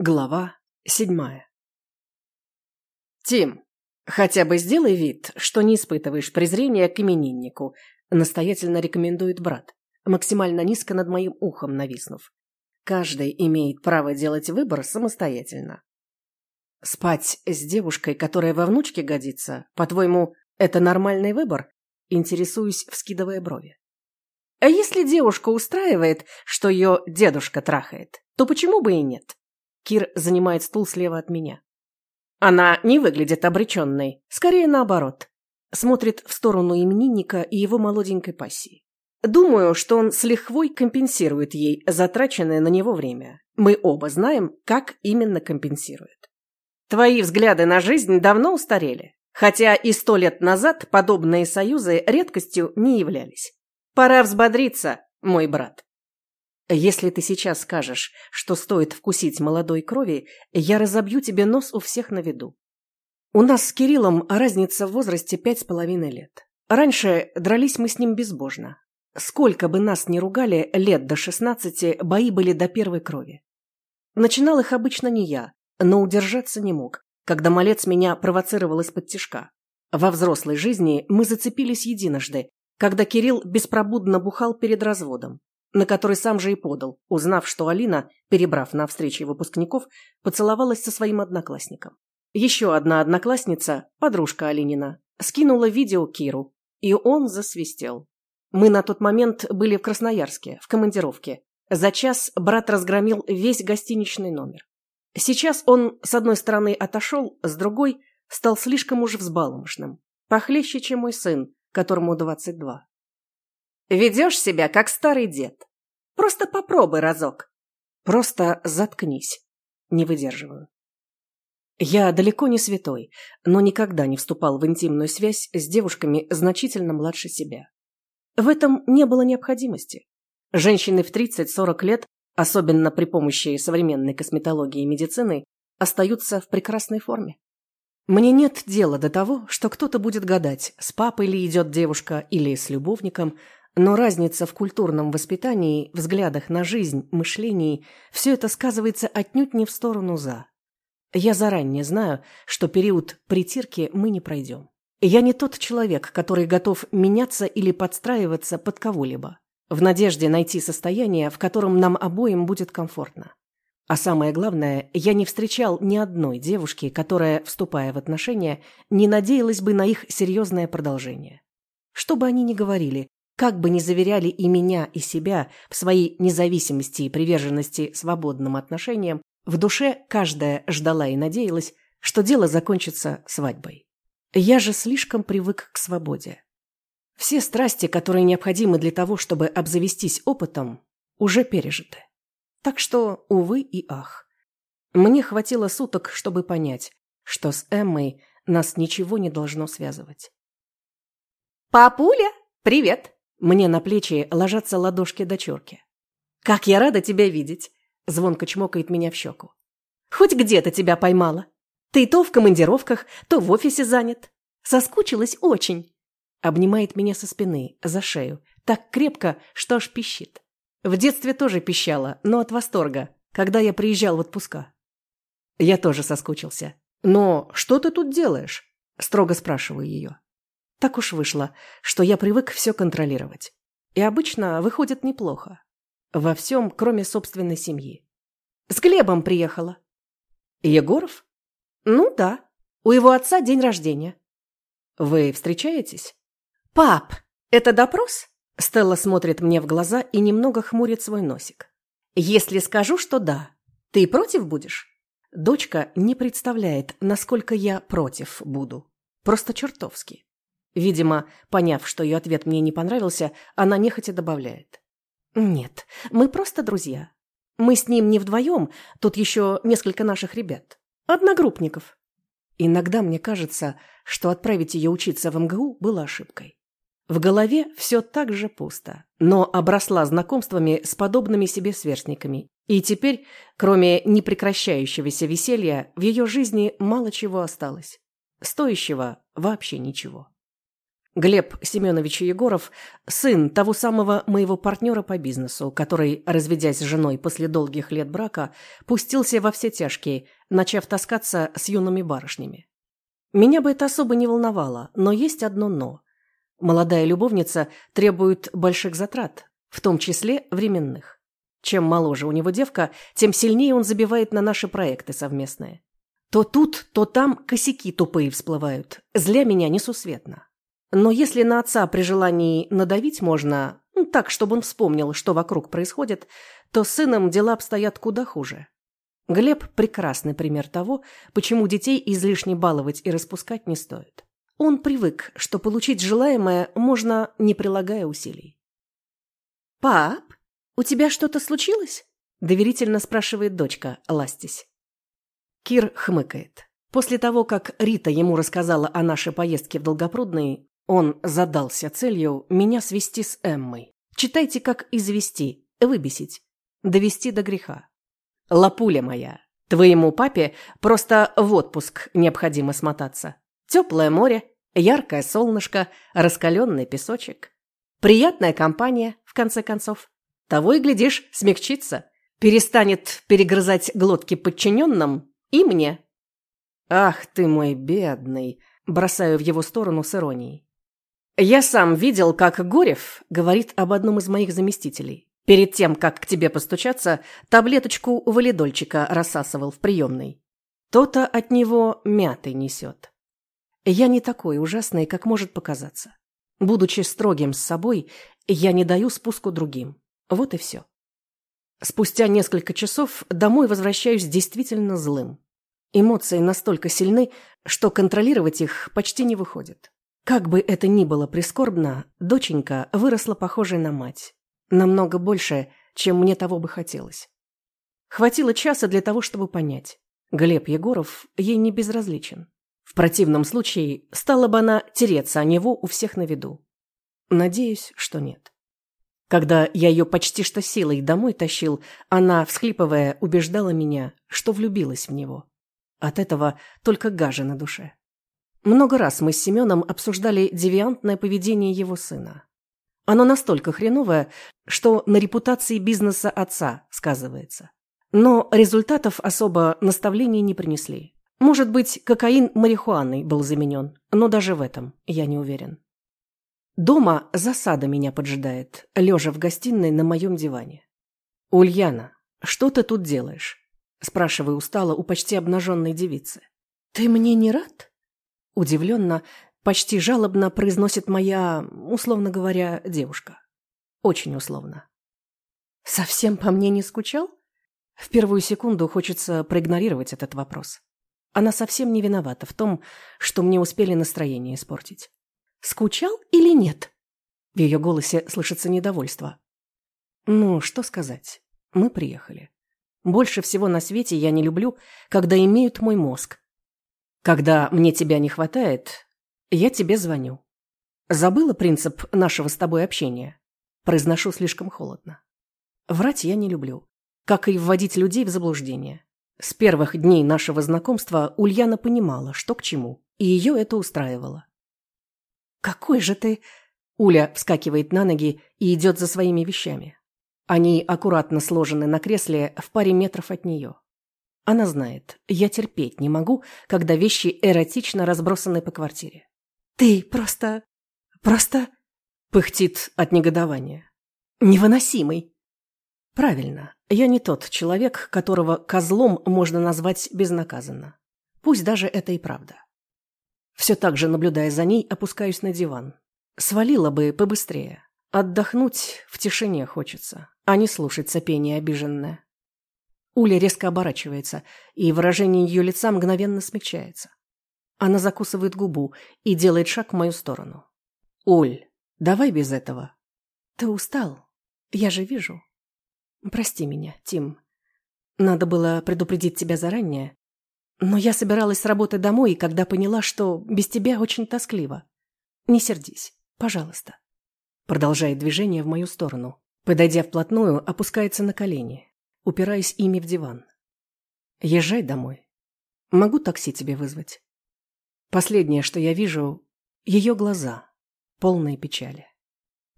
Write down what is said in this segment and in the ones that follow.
Глава седьмая «Тим, хотя бы сделай вид, что не испытываешь презрения к имениннику», настоятельно рекомендует брат, максимально низко над моим ухом нависнув. Каждый имеет право делать выбор самостоятельно. Спать с девушкой, которая во внучке годится, по-твоему, это нормальный выбор? Интересуюсь, вскидывая брови. А если девушка устраивает, что ее дедушка трахает, то почему бы и нет? Кир занимает стул слева от меня. Она не выглядит обреченной, скорее наоборот. Смотрит в сторону именинника и его молоденькой пассии. Думаю, что он с лихвой компенсирует ей затраченное на него время. Мы оба знаем, как именно компенсирует. Твои взгляды на жизнь давно устарели, хотя и сто лет назад подобные союзы редкостью не являлись. Пора взбодриться, мой брат. Если ты сейчас скажешь, что стоит вкусить молодой крови, я разобью тебе нос у всех на виду. У нас с Кириллом разница в возрасте пять с половиной лет. Раньше дрались мы с ним безбожно. Сколько бы нас ни ругали, лет до шестнадцати бои были до первой крови. Начинал их обычно не я, но удержаться не мог, когда малец меня провоцировал из-под тишка. Во взрослой жизни мы зацепились единожды, когда Кирилл беспробудно бухал перед разводом на который сам же и подал, узнав, что Алина, перебрав на встрече выпускников, поцеловалась со своим одноклассником. Еще одна одноклассница, подружка Алинина, скинула видео Киру, и он засвистел. Мы на тот момент были в Красноярске, в командировке. За час брат разгромил весь гостиничный номер. Сейчас он, с одной стороны, отошел, с другой стал слишком уж взбаломошным. Похлеще, чем мой сын, которому двадцать два. Ведешь себя, как старый дед. Просто попробуй разок. Просто заткнись. Не выдерживаю. Я далеко не святой, но никогда не вступал в интимную связь с девушками значительно младше себя. В этом не было необходимости. Женщины в 30-40 лет, особенно при помощи современной косметологии и медицины, остаются в прекрасной форме. Мне нет дела до того, что кто-то будет гадать, с папой ли идет девушка или с любовником, но разница в культурном воспитании, взглядах на жизнь, мышлении – все это сказывается отнюдь не в сторону «за». Я заранее знаю, что период притирки мы не пройдем. Я не тот человек, который готов меняться или подстраиваться под кого-либо, в надежде найти состояние, в котором нам обоим будет комфортно. А самое главное, я не встречал ни одной девушки, которая, вступая в отношения, не надеялась бы на их серьезное продолжение. Что бы они ни говорили, как бы ни заверяли и меня, и себя в своей независимости и приверженности свободным отношениям, в душе каждая ждала и надеялась, что дело закончится свадьбой. Я же слишком привык к свободе. Все страсти, которые необходимы для того, чтобы обзавестись опытом, уже пережиты. Так что, увы и ах. Мне хватило суток, чтобы понять, что с Эммой нас ничего не должно связывать. «Папуля, привет!» Мне на плечи ложатся ладошки дочурки. «Как я рада тебя видеть!» Звонко чмокает меня в щеку. «Хоть где-то тебя поймала. Ты то в командировках, то в офисе занят. Соскучилась очень!» Обнимает меня со спины, за шею, так крепко, что аж пищит. В детстве тоже пищала, но от восторга, когда я приезжал в отпуска. Я тоже соскучился. «Но что ты тут делаешь?» Строго спрашиваю ее. Так уж вышло, что я привык все контролировать. И обычно выходит неплохо. Во всем, кроме собственной семьи. С Глебом приехала. Егоров? Ну да. У его отца день рождения. Вы встречаетесь? Пап, это допрос? Стелла смотрит мне в глаза и немного хмурит свой носик. Если скажу, что да, ты против будешь? Дочка не представляет, насколько я против буду. Просто чертовски. Видимо, поняв, что ее ответ мне не понравился, она нехотя добавляет. «Нет, мы просто друзья. Мы с ним не вдвоем, тут еще несколько наших ребят. Одногруппников». Иногда мне кажется, что отправить ее учиться в МГУ было ошибкой. В голове все так же пусто, но обросла знакомствами с подобными себе сверстниками. И теперь, кроме непрекращающегося веселья, в ее жизни мало чего осталось. Стоящего вообще ничего. Глеб Семенович Егоров – сын того самого моего партнера по бизнесу, который, разведясь с женой после долгих лет брака, пустился во все тяжкие, начав таскаться с юными барышнями. Меня бы это особо не волновало, но есть одно «но». Молодая любовница требует больших затрат, в том числе временных. Чем моложе у него девка, тем сильнее он забивает на наши проекты совместные. То тут, то там косяки тупые всплывают. Зля меня несусветно. Но если на отца при желании надавить можно, ну, так, чтобы он вспомнил, что вокруг происходит, то с сыном дела обстоят куда хуже. Глеб – прекрасный пример того, почему детей излишне баловать и распускать не стоит. Он привык, что получить желаемое можно, не прилагая усилий. «Пап, у тебя что-то случилось?» – доверительно спрашивает дочка, ластись. Кир хмыкает. После того, как Рита ему рассказала о нашей поездке в Долгопрудный, он задался целью меня свести с Эммой. Читайте, как извести, выбесить, довести до греха. Лапуля моя, твоему папе просто в отпуск необходимо смотаться. Теплое море, яркое солнышко, раскаленный песочек. Приятная компания, в конце концов. Того и глядишь, смягчится. Перестанет перегрызать глотки подчиненным и мне. Ах ты мой бедный, бросаю в его сторону с иронией. «Я сам видел, как Горев говорит об одном из моих заместителей. Перед тем, как к тебе постучаться, таблеточку валидольчика рассасывал в приемной. То-то от него мятой несет. Я не такой ужасный, как может показаться. Будучи строгим с собой, я не даю спуску другим. Вот и все. Спустя несколько часов домой возвращаюсь действительно злым. Эмоции настолько сильны, что контролировать их почти не выходит. Как бы это ни было прискорбно, доченька выросла похожей на мать. Намного больше, чем мне того бы хотелось. Хватило часа для того, чтобы понять. Глеб Егоров ей не безразличен. В противном случае стала бы она тереться о него у всех на виду. Надеюсь, что нет. Когда я ее почти что силой домой тащил, она, всхлипывая, убеждала меня, что влюбилась в него. От этого только гажа на душе. Много раз мы с Семеном обсуждали девиантное поведение его сына. Оно настолько хреновое, что на репутации бизнеса отца сказывается. Но результатов особо наставлений не принесли. Может быть, кокаин марихуаной был заменен, но даже в этом я не уверен. Дома засада меня поджидает, лежа в гостиной на моем диване. «Ульяна, что ты тут делаешь?» Спрашиваю устало у почти обнаженной девицы. «Ты мне не рад?» Удивленно, почти жалобно произносит моя, условно говоря, девушка. Очень условно. Совсем по мне не скучал? В первую секунду хочется проигнорировать этот вопрос. Она совсем не виновата в том, что мне успели настроение испортить. Скучал или нет? В ее голосе слышится недовольство. Ну, что сказать. Мы приехали. Больше всего на свете я не люблю, когда имеют мой мозг, когда мне тебя не хватает, я тебе звоню. Забыла принцип нашего с тобой общения? Произношу слишком холодно. Врать я не люблю, как и вводить людей в заблуждение. С первых дней нашего знакомства Ульяна понимала, что к чему, и ее это устраивало. «Какой же ты...» Уля вскакивает на ноги и идет за своими вещами. Они аккуратно сложены на кресле в паре метров от нее. Она знает, я терпеть не могу, когда вещи эротично разбросаны по квартире. «Ты просто... просто...» Пыхтит от негодования. «Невыносимый!» «Правильно, я не тот человек, которого козлом можно назвать безнаказанно. Пусть даже это и правда. Все так же, наблюдая за ней, опускаюсь на диван. Свалила бы побыстрее. Отдохнуть в тишине хочется, а не слушать сопение обиженное. Уля резко оборачивается, и выражение ее лица мгновенно смягчается. Она закусывает губу и делает шаг в мою сторону. «Уль, давай без этого». «Ты устал? Я же вижу». «Прости меня, Тим. Надо было предупредить тебя заранее. Но я собиралась с работы домой, и когда поняла, что без тебя очень тоскливо. Не сердись, пожалуйста». Продолжает движение в мою сторону. Подойдя вплотную, опускается на колени упираясь ими в диван. «Езжай домой. Могу такси тебе вызвать?» Последнее, что я вижу, ее глаза. полной печали.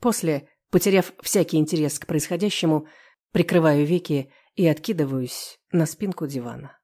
После, потеряв всякий интерес к происходящему, прикрываю веки и откидываюсь на спинку дивана.